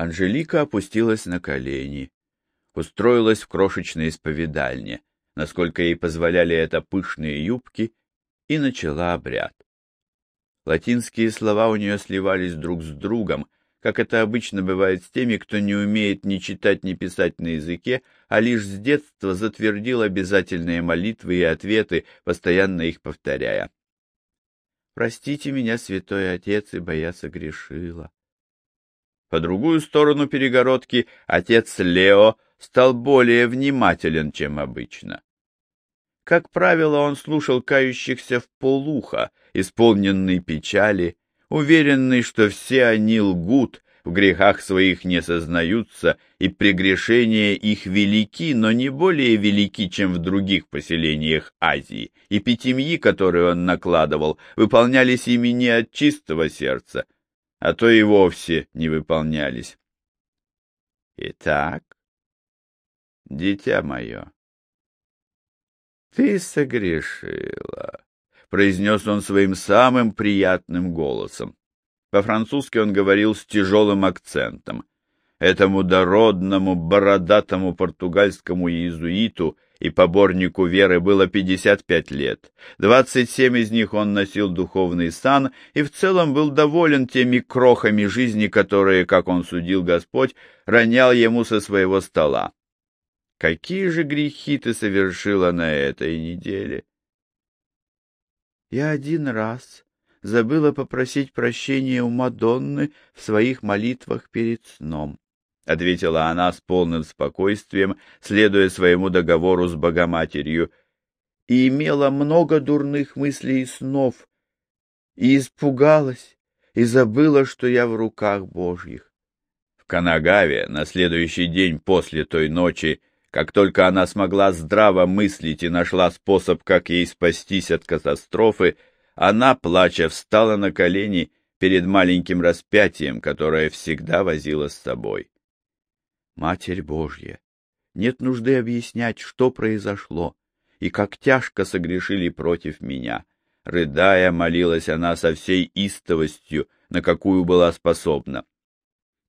Анжелика опустилась на колени, устроилась в крошечной исповедальне, насколько ей позволяли это пышные юбки, и начала обряд. Латинские слова у нее сливались друг с другом, как это обычно бывает с теми, кто не умеет ни читать, ни писать на языке, а лишь с детства затвердил обязательные молитвы и ответы, постоянно их повторяя. «Простите меня, святой отец, ибо я согрешила». По другую сторону перегородки отец Лео стал более внимателен, чем обычно. Как правило, он слушал кающихся в полухо, исполненный печали, уверенный, что все они лгут, в грехах своих не сознаются, и прегрешения их велики, но не более велики, чем в других поселениях Азии, и пятимьи, которые он накладывал, выполнялись ими не от чистого сердца, а то и вовсе не выполнялись. Итак, дитя мое, ты согрешила, произнес он своим самым приятным голосом. По-французски он говорил с тяжелым акцентом. Этому дородному, бородатому португальскому иезуиту и поборнику веры было 55 лет. 27 из них он носил духовный сан и в целом был доволен теми крохами жизни, которые, как он судил Господь, ронял ему со своего стола. Какие же грехи ты совершила на этой неделе? Я один раз забыла попросить прощения у Мадонны в своих молитвах перед сном, — ответила она с полным спокойствием, следуя своему договору с Богоматерью, и имела много дурных мыслей и снов, и испугалась, и забыла, что я в руках Божьих. В Канагаве на следующий день после той ночи как только она смогла здраво мыслить и нашла способ, как ей спастись от катастрофы, она, плача, встала на колени перед маленьким распятием, которое всегда возила с собой. Матерь Божья, нет нужды объяснять, что произошло и как тяжко согрешили против меня. Рыдая, молилась она со всей истовостью, на какую была способна.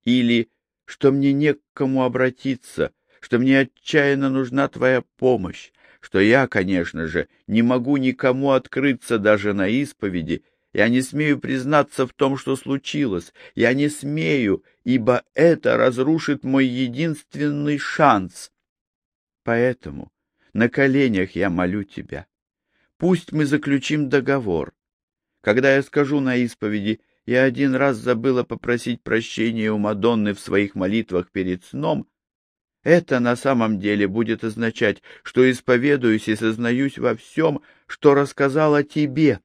Или, что мне не к кому обратиться, что мне отчаянно нужна твоя помощь, что я, конечно же, не могу никому открыться даже на исповеди, я не смею признаться в том, что случилось, я не смею, ибо это разрушит мой единственный шанс. Поэтому на коленях я молю тебя. Пусть мы заключим договор. Когда я скажу на исповеди, я один раз забыла попросить прощения у Мадонны в своих молитвах перед сном, это на самом деле будет означать, что исповедуюсь и сознаюсь во всем, что рассказала тебе,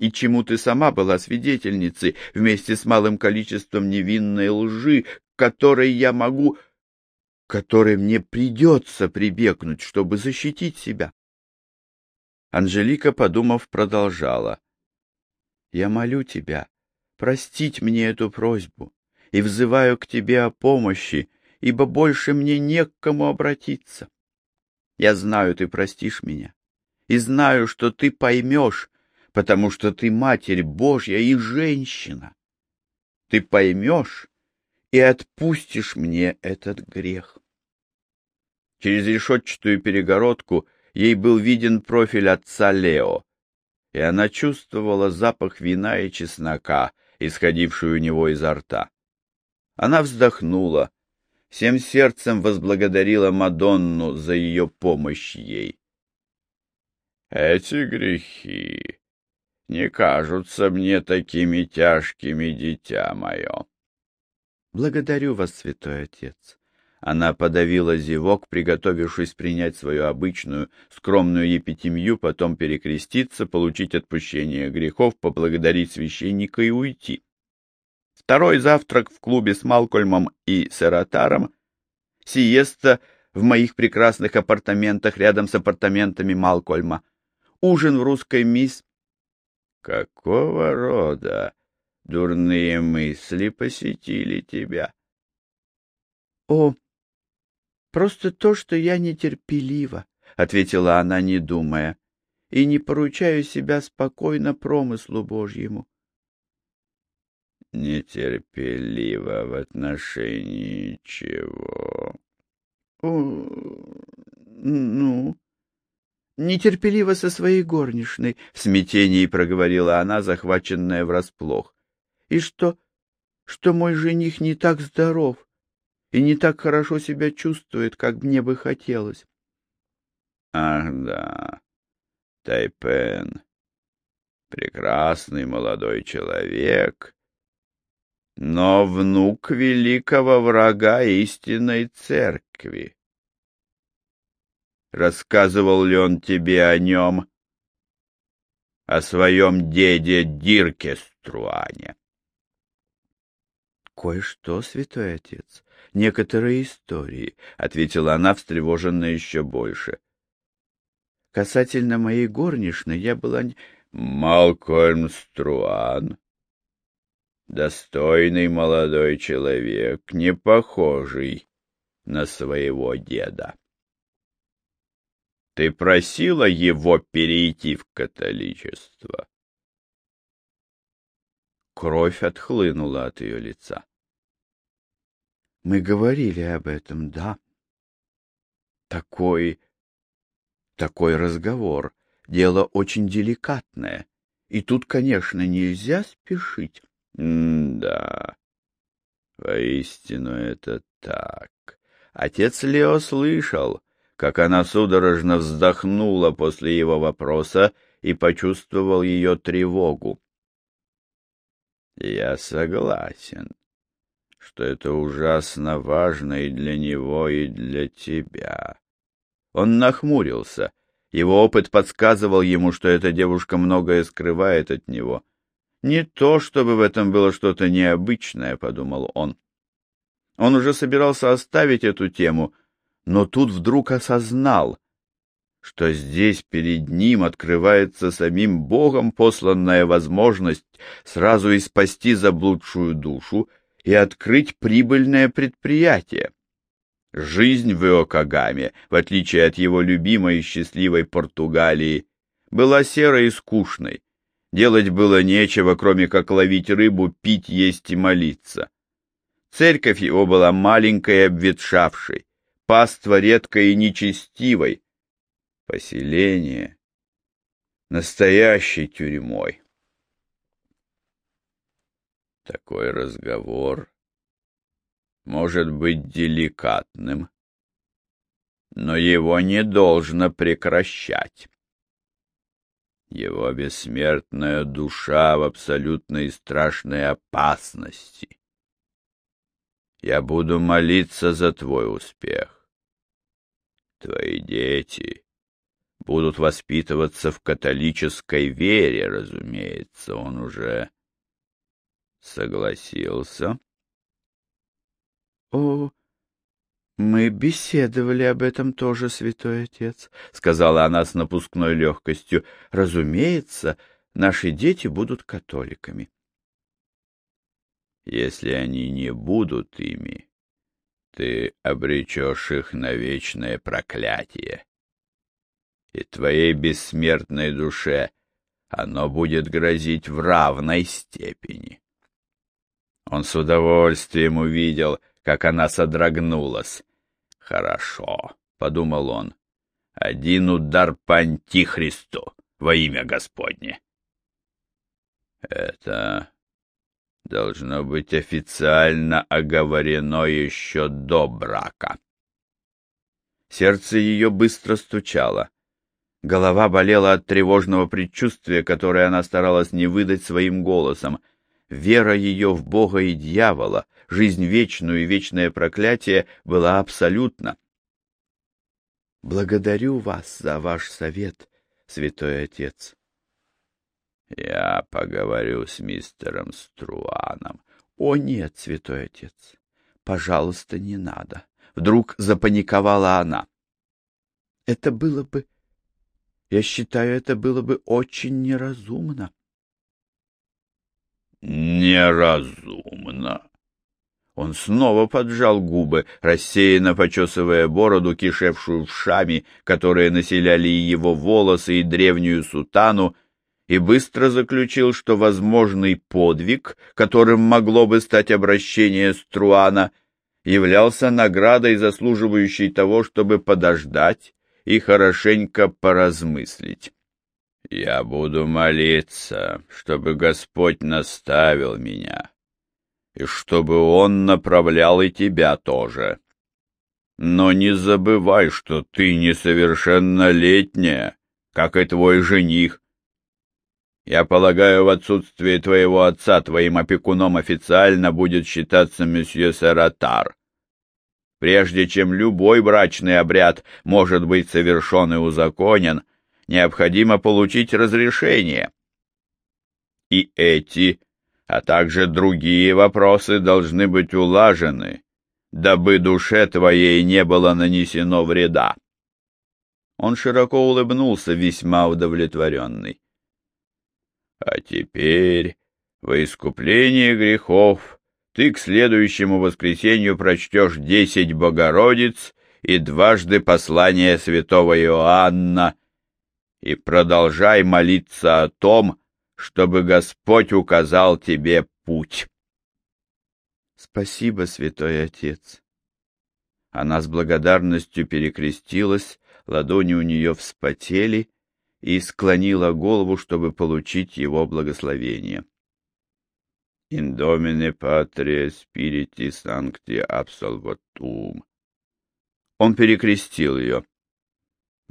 и чему ты сама была свидетельницей, вместе с малым количеством невинной лжи, которой я могу, которой мне придется прибегнуть, чтобы защитить себя. Анжелика, подумав, продолжала. «Я молю тебя простить мне эту просьбу и взываю к тебе о помощи, ибо больше мне не к кому обратиться. Я знаю, ты простишь меня, и знаю, что ты поймешь, потому что ты Матерь Божья и женщина. Ты поймешь и отпустишь мне этот грех. Через решетчатую перегородку ей был виден профиль отца Лео, и она чувствовала запах вина и чеснока, исходивший у него изо рта. Она вздохнула, всем сердцем возблагодарила Мадонну за ее помощь ей. «Эти грехи не кажутся мне такими тяжкими, дитя мое». «Благодарю вас, святой отец». Она подавила зевок, приготовившись принять свою обычную скромную епитемью, потом перекреститься, получить отпущение грехов, поблагодарить священника и уйти. Второй завтрак в клубе с Малкольмом и Сератаром, сиеста в моих прекрасных апартаментах рядом с апартаментами Малкольма, ужин в русской мисс. Какого рода дурные мысли посетили тебя? О, просто то, что я нетерпелива, — ответила она, не думая, — и не поручаю себя спокойно промыслу Божьему. нетерпеливо в отношении чего? — О, ну, нетерпеливо со своей горничной, — в смятении проговорила она, захваченная врасплох. — И что, что мой жених не так здоров и не так хорошо себя чувствует, как мне бы хотелось. — Ах, да, Тайпен, прекрасный молодой человек, но внук великого врага истинной церкви. Рассказывал ли он тебе о нем, о своем деде Дирке Струане? Кое-что, святой отец, некоторые истории, — ответила она, встревоженная еще больше. Касательно моей горничной я была... Малкольм Струан, достойный молодой человек, не похожий на своего деда. Ты просила его перейти в католичество? Кровь отхлынула от ее лица. Мы говорили об этом, да. Такой... такой разговор. Дело очень деликатное. И тут, конечно, нельзя спешить. М-да, воистину это так. Отец Лео слышал, как она судорожно вздохнула после его вопроса и почувствовал ее тревогу. Я согласен, что это ужасно важно и для него, и для тебя. Он нахмурился. Его опыт подсказывал ему, что эта девушка многое скрывает от него. Не то, чтобы в этом было что-то необычное, — подумал он. Он уже собирался оставить эту тему, но тут вдруг осознал, что здесь перед ним открывается самим Богом посланная возможность сразу и спасти заблудшую душу и открыть прибыльное предприятие. Жизнь в Иокагаме, в отличие от его любимой и счастливой Португалии, была серой и скучной. Делать было нечего, кроме как ловить рыбу, пить, есть и молиться. Церковь его была маленькой и обветшавшей, паства редкой и нечестивой, поселение настоящей тюрьмой. Такой разговор может быть деликатным, но его не должно прекращать. Его бессмертная душа в абсолютной страшной опасности. Я буду молиться за твой успех. Твои дети будут воспитываться в католической вере, разумеется, он уже согласился. — О, мы беседовали об этом тоже, святой отец, — сказала она с напускной легкостью. — Разумеется, наши дети будут католиками. — Если они не будут ими, ты обречешь их на вечное проклятие и твоей бессмертной душе оно будет грозить в равной степени. Он с удовольствием увидел, как она содрогнулась. «Хорошо», — подумал он, — «один удар по антихристу во имя Господне». Это должно быть официально оговорено еще до брака. Сердце ее быстро стучало. Голова болела от тревожного предчувствия, которое она старалась не выдать своим голосом. Вера ее в Бога и дьявола, жизнь вечную и вечное проклятие была абсолютна. «Благодарю вас за ваш совет, святой отец». «Я поговорю с мистером Струаном». «О, нет, святой отец, пожалуйста, не надо». Вдруг запаниковала она. «Это было бы я считаю, это было бы очень неразумно. Неразумно. Он снова поджал губы, рассеянно почесывая бороду, кишевшую вшами, которые населяли и его волосы, и древнюю сутану, и быстро заключил, что возможный подвиг, которым могло бы стать обращение Струана, являлся наградой, заслуживающей того, чтобы подождать и хорошенько поразмыслить. «Я буду молиться, чтобы Господь наставил меня, и чтобы Он направлял и тебя тоже. Но не забывай, что ты несовершеннолетняя, как и твой жених, я полагаю, в отсутствие твоего отца твоим опекуном официально будет считаться месье Саратар. Прежде чем любой брачный обряд может быть совершен и узаконен, необходимо получить разрешение. И эти, а также другие вопросы должны быть улажены, дабы душе твоей не было нанесено вреда. Он широко улыбнулся, весьма удовлетворенный. А теперь, во искупление грехов, ты к следующему воскресенью прочтешь десять Богородиц и дважды послание святого Иоанна, и продолжай молиться о том, чтобы Господь указал тебе путь. Спасибо, святой отец. Она с благодарностью перекрестилась, ладони у нее вспотели, и склонила голову, чтобы получить его благословение. «Индомине патрия спирити санкти абсолватум». Он перекрестил ее.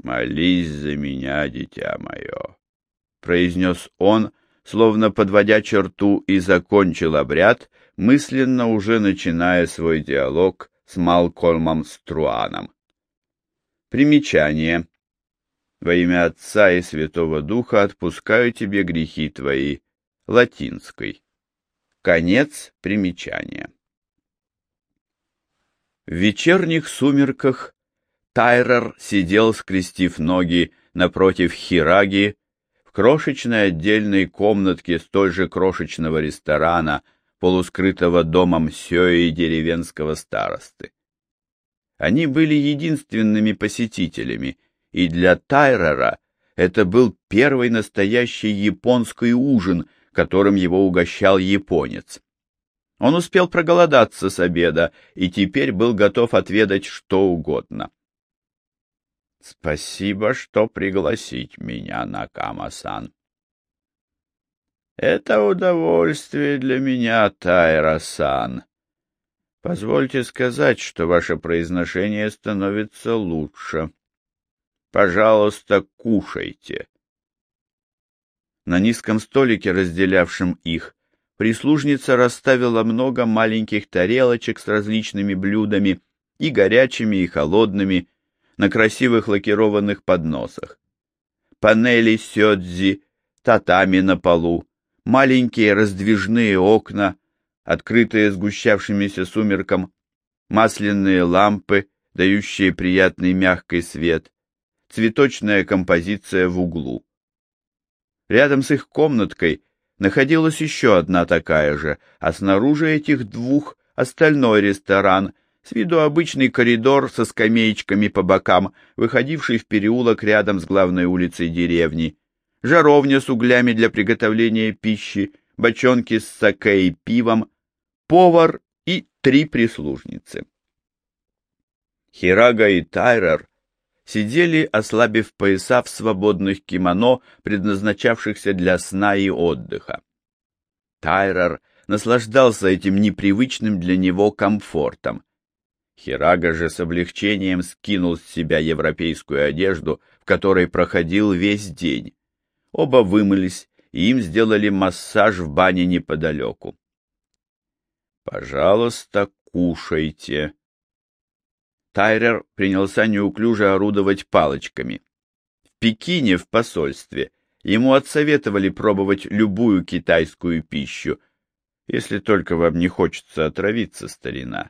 «Молись за меня, дитя мое», — произнес он, словно подводя черту, и закончил обряд, мысленно уже начиная свой диалог с Малкольмом Струаном. Примечание. Во имя Отца и Святого Духа отпускаю тебе грехи твои. Латинской. Конец примечания. В вечерних сумерках Тайрер сидел, скрестив ноги напротив Хираги, в крошечной отдельной комнатке столь же крошечного ресторана, полускрытого домом Сёи деревенского старосты. Они были единственными посетителями — и для Тайрера это был первый настоящий японский ужин, которым его угощал японец. Он успел проголодаться с обеда и теперь был готов отведать что угодно. — Спасибо, что пригласить меня, Накама-сан. — Это удовольствие для меня, Тайра-сан. Позвольте сказать, что ваше произношение становится лучше. Пожалуйста, кушайте. На низком столике, разделявшем их, прислужница расставила много маленьких тарелочек с различными блюдами, и горячими, и холодными, на красивых лакированных подносах. Панели сёдзи, татами на полу, маленькие раздвижные окна, открытые сгущавшимися сумерком, масляные лампы, дающие приятный мягкий свет, цветочная композиция в углу. Рядом с их комнаткой находилась еще одна такая же, а снаружи этих двух остальной ресторан, с виду обычный коридор со скамеечками по бокам, выходивший в переулок рядом с главной улицей деревни, жаровня с углями для приготовления пищи, бочонки с саке и пивом, повар и три прислужницы. Хирага и Тайрер сидели, ослабив пояса в свободных кимоно, предназначавшихся для сна и отдыха. Тайрер наслаждался этим непривычным для него комфортом. Хирага же с облегчением скинул с себя европейскую одежду, в которой проходил весь день. Оба вымылись, и им сделали массаж в бане неподалеку. «Пожалуйста, кушайте», Тайрер принялся неуклюже орудовать палочками. В Пекине, в посольстве, ему отсоветовали пробовать любую китайскую пищу, если только вам не хочется отравиться, старина.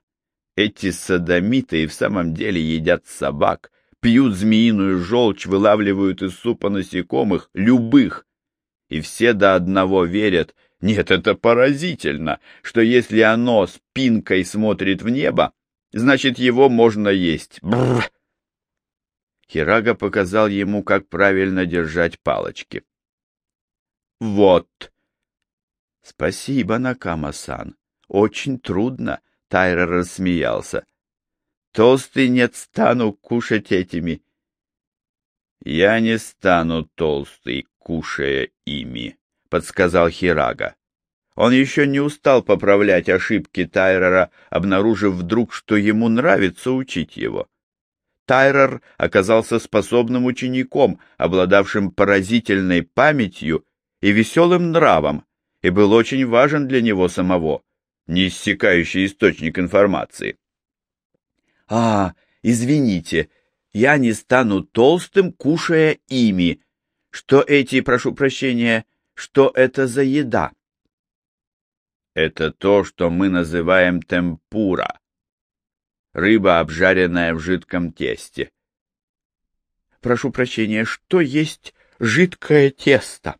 Эти садомиты и в самом деле едят собак, пьют змеиную желчь, вылавливают из супа насекомых, любых. И все до одного верят, нет, это поразительно, что если оно спинкой смотрит в небо, Значит, его можно есть. Бррр. Хирага показал ему, как правильно держать палочки. вот. Спасибо, Накама-сан. Очень трудно, Тайра рассмеялся. Толстый нет стану кушать этими. Я не стану толстый, кушая ими, подсказал Хирага. Он еще не устал поправлять ошибки Тайрера, обнаружив вдруг, что ему нравится учить его. Тайрер оказался способным учеником, обладавшим поразительной памятью и веселым нравом, и был очень важен для него самого, неиссякающий источник информации. «А, извините, я не стану толстым, кушая ими. Что эти, прошу прощения, что это за еда?» Это то, что мы называем темпура. Рыба, обжаренная в жидком тесте. Прошу прощения, что есть жидкое тесто?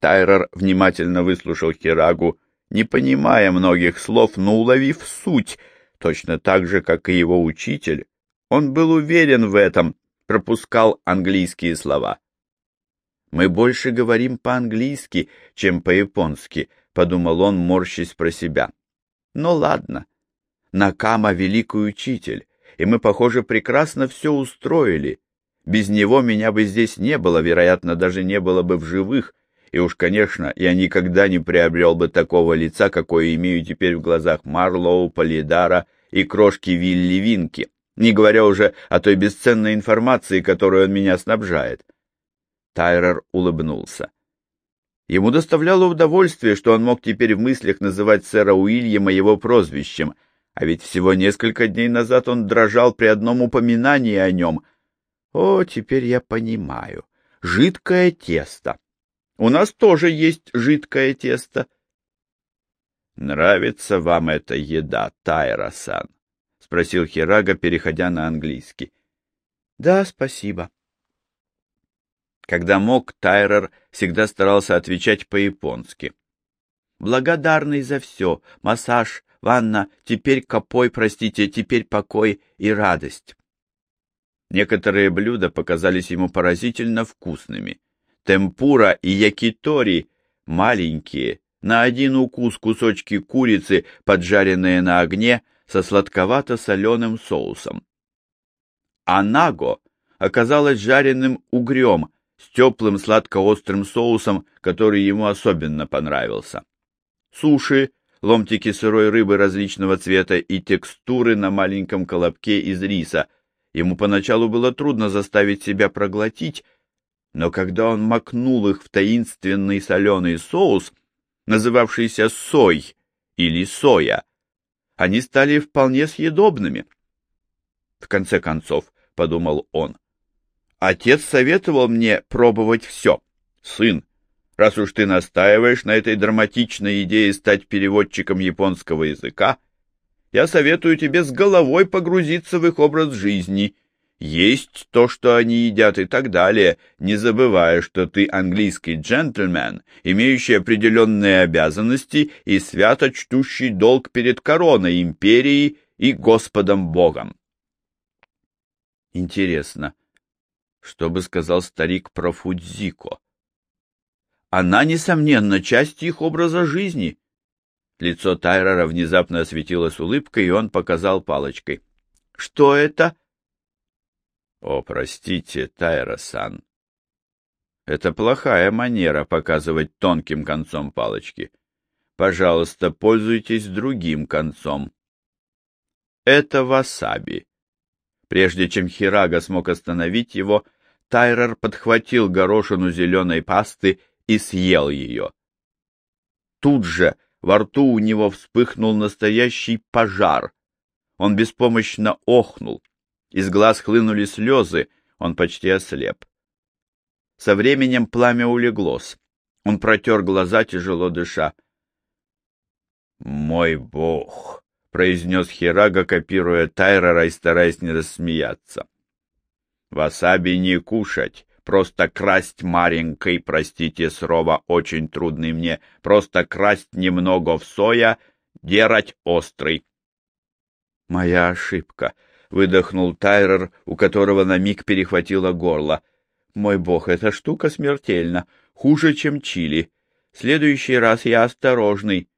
Тайрер внимательно выслушал Хирагу, не понимая многих слов, но уловив суть, точно так же, как и его учитель. Он был уверен в этом, пропускал английские слова. Мы больше говорим по-английски, чем по-японски, — подумал он, морщась про себя. «Ну ладно. Накама — великий учитель, и мы, похоже, прекрасно все устроили. Без него меня бы здесь не было, вероятно, даже не было бы в живых, и уж, конечно, я никогда не приобрел бы такого лица, какое имею теперь в глазах Марлоу, Полидара и крошки Вилли Винки, не говоря уже о той бесценной информации, которую он меня снабжает». Тайрер улыбнулся. Ему доставляло удовольствие, что он мог теперь в мыслях называть сэра Уильяма его прозвищем, а ведь всего несколько дней назад он дрожал при одном упоминании о нем. О, теперь я понимаю. Жидкое тесто. У нас тоже есть жидкое тесто. Нравится вам эта еда, Тайра-сан? — спросил Хирага, переходя на английский. — Да, спасибо. Когда мог, Тайрер всегда старался отвечать по-японски. «Благодарный за все. Массаж, ванна, теперь копой, простите, теперь покой и радость». Некоторые блюда показались ему поразительно вкусными. Темпура и якитори маленькие, на один укус кусочки курицы, поджаренные на огне, со сладковато-соленым соусом. А наго оказалось жареным угрем, с теплым сладко-острым соусом, который ему особенно понравился. Суши, ломтики сырой рыбы различного цвета и текстуры на маленьком колобке из риса. Ему поначалу было трудно заставить себя проглотить, но когда он макнул их в таинственный соленый соус, называвшийся сой или соя, они стали вполне съедобными. В конце концов, — подумал он, Отец советовал мне пробовать все. Сын, раз уж ты настаиваешь на этой драматичной идее стать переводчиком японского языка, я советую тебе с головой погрузиться в их образ жизни, есть то, что они едят и так далее, не забывая, что ты английский джентльмен, имеющий определенные обязанности и свято чтущий долг перед короной, империей и Господом Богом. Интересно, что бы сказал старик про Фудзико? Она, несомненно, часть их образа жизни. Лицо Тайрера внезапно осветилось улыбкой, и он показал палочкой. — Что это? — О, простите, Тайра-сан. Это плохая манера показывать тонким концом палочки. Пожалуйста, пользуйтесь другим концом. Это васаби. Прежде чем Хирага смог остановить его, Тайрер подхватил горошину зеленой пасты и съел ее. Тут же во рту у него вспыхнул настоящий пожар. Он беспомощно охнул. Из глаз хлынули слезы, он почти ослеп. Со временем пламя улеглось. Он протер глаза, тяжело дыша. «Мой бог!» — произнес Хирага, копируя Тайрера и стараясь не рассмеяться. Васаби не кушать, просто красть маленькой, простите, срова очень трудный мне, просто красть немного в соя, дерать острый. Моя ошибка, выдохнул Тайрер, у которого на миг перехватило горло. Мой бог, эта штука смертельна, хуже, чем чили. следующий раз я осторожный.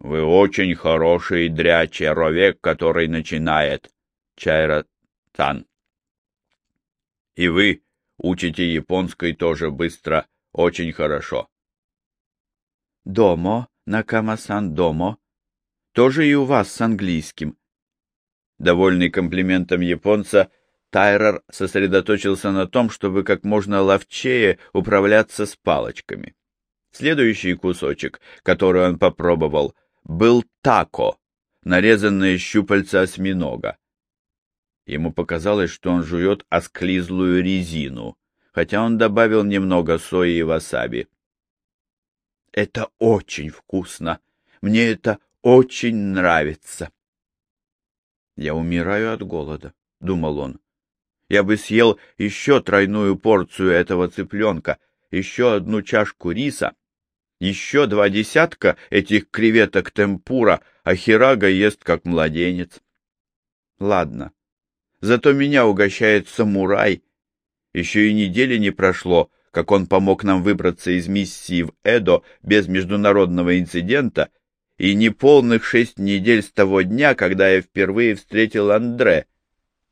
Вы очень хороший дря человек, который начинает, Чайра-тан. И вы учите японской тоже быстро, очень хорошо. Домо, Накама-сан, домо. Тоже и у вас с английским. Довольный комплиментом японца, Тайрер сосредоточился на том, чтобы как можно ловчее управляться с палочками. Следующий кусочек, который он попробовал, был тако, нарезанное щупальца осьминога. Ему показалось, что он жует осклизлую резину, хотя он добавил немного сои и васаби. «Это очень вкусно! Мне это очень нравится!» «Я умираю от голода», — думал он. «Я бы съел еще тройную порцию этого цыпленка, еще одну чашку риса, еще два десятка этих креветок темпура, а Хирага ест как младенец. Ладно, зато меня угощает самурай. Еще и недели не прошло, как он помог нам выбраться из миссии в Эдо без международного инцидента, и неполных шесть недель с того дня, когда я впервые встретил Андре.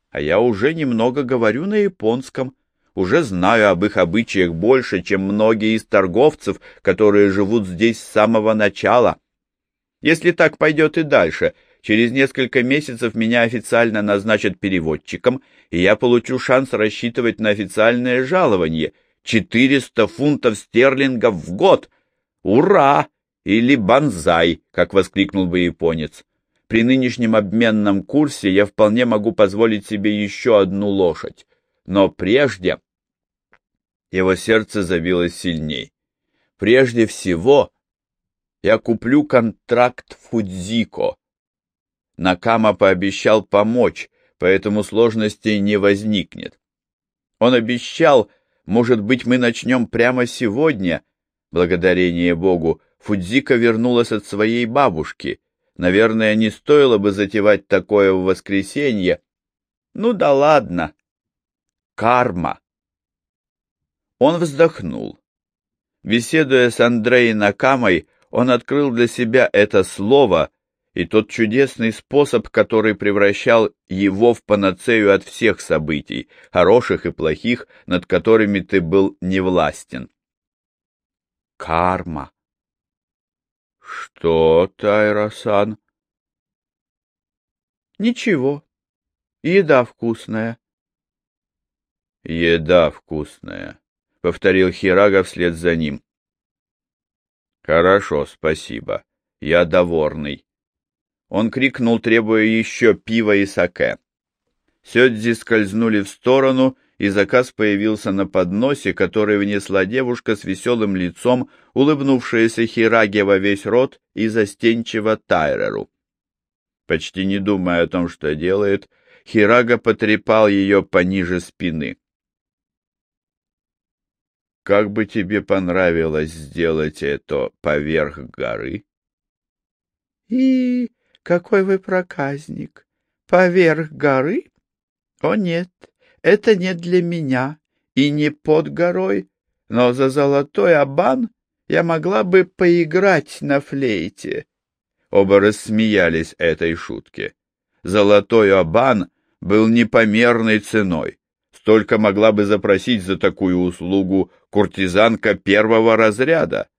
А я уже немного говорю на японском, уже знаю об их обычаях больше, чем многие из торговцев, которые живут здесь с самого начала. Если так пойдет и дальше, через несколько месяцев меня официально назначат переводчиком, и я получу шанс рассчитывать на официальное жалование — 400 фунтов стерлингов в год. Ура! Или банзай, как воскликнул бы японец. При нынешнем обменном курсе я вполне могу позволить себе еще одну лошадь. Но прежде... Его сердце забилось сильней. Прежде всего, я куплю контракт Фудзико. Накама пообещал помочь, поэтому сложностей не возникнет. Он обещал, может быть, мы начнем прямо сегодня. Благодарение Богу, Фудзика вернулась от своей бабушки. Наверное, не стоило бы затевать такое в воскресенье. Ну да ладно, карма. Он вздохнул. Беседуя с Андреей Накамой, он открыл для себя это слово и тот чудесный способ, который превращал его в панацею от всех событий, хороших и плохих, над которыми ты был невластен. Карма. Что, Тайросан? Ничего. Еда вкусная. «Еда вкусная», — повторил Хирага вслед за ним. «Хорошо, спасибо. Я довольный». Он крикнул, требуя еще пива и саке. Сёдзи скользнули в сторону, и заказ появился на подносе, который внесла девушка с веселым лицом, улыбнувшаяся Хираге во весь рот и застенчиво Тайреру. Почти не думая о том, что делает, Хирага потрепал ее пониже спины. Как бы тебе понравилось сделать это поверх горы? И какой вы проказник! Поверх горы? О нет, это не для меня и не под горой, но за золотой абан я могла бы поиграть на флейте. Оба рассмеялись этой шутке. Золотой абан был непомерной ценой. Столько могла бы запросить за такую услугу куртизанка первого разряда.